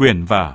Quyển vở.